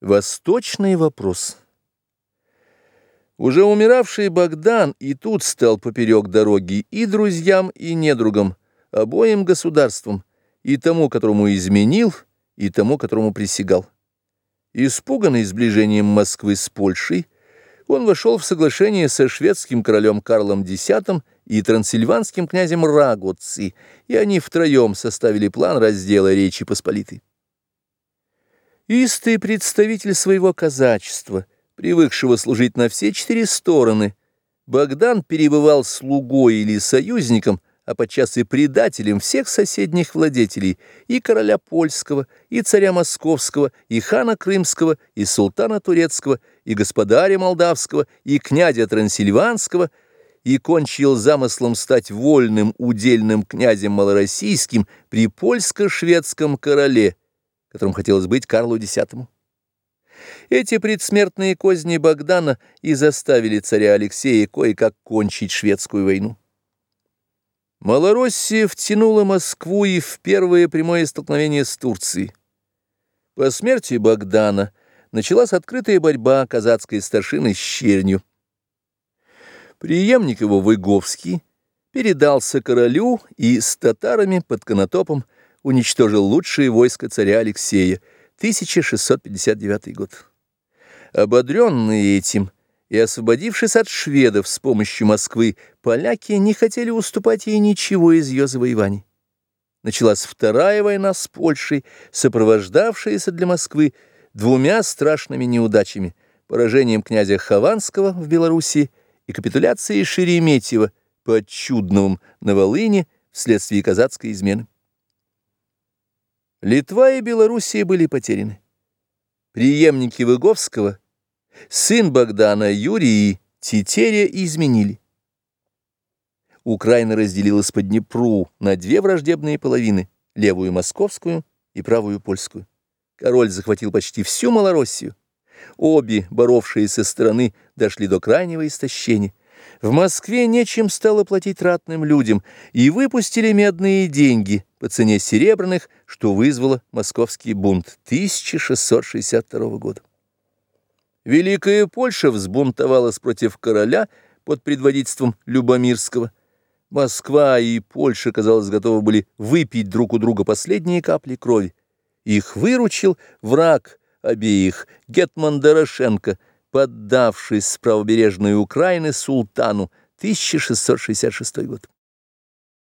Восточный вопрос. Уже умиравший Богдан и тут стал поперек дороги и друзьям, и недругам, обоим государствам, и тому, которому изменил, и тому, которому присягал. Испуганный сближением Москвы с Польшей, он вошел в соглашение со шведским королем Карлом X и трансильванским князем Рагоци, и они втроем составили план раздела Речи Посполитой. Истый представитель своего казачества, привыкшего служить на все четыре стороны, Богдан перебывал слугой или союзником, а подчас и предателем всех соседних владетелей, и короля польского, и царя московского, и хана крымского, и султана турецкого, и господаря молдавского, и князя трансильванского, и кончил замыслом стать вольным удельным князем малороссийским при польско-шведском короле, которым хотелось быть Карлу X. Эти предсмертные козни Богдана и заставили царя Алексея кое-как кончить шведскую войну. Малороссия втянула Москву и в первое прямое столкновение с Турцией. По смерти Богдана началась открытая борьба казацкой старшины с чернью. Приемник его Выговский передался королю и с татарами под Конотопом уничтожил лучшие войска царя Алексея, 1659 год. Ободренные этим и освободившись от шведов с помощью Москвы, поляки не хотели уступать ей ничего из ее завоеваний. Началась Вторая война с Польшей, сопровождавшаяся для Москвы двумя страшными неудачами – поражением князя Хованского в Белоруссии и капитуляцией Шереметьева под Чудновым на Волыне вследствие казацкой измены. Литва и Белоруссия были потеряны. Приемники Выговского, сын Богдана Юрий и Тетеря изменили. Украина разделилась по Днепру на две враждебные половины, левую московскую и правую польскую. Король захватил почти всю Малороссию. Обе, боровшиеся стороны, дошли до крайнего истощения. В Москве нечем стало платить ратным людям, и выпустили медные деньги по цене серебряных, что вызвало московский бунт 1662 года. Великая Польша взбунтовалась против короля под предводительством Любомирского. Москва и Польша, казалось, готовы были выпить друг у друга последние капли крови. Их выручил враг обеих, Гетман Дорошенко – поддавшись с правобережной Украины султану, 1666 год.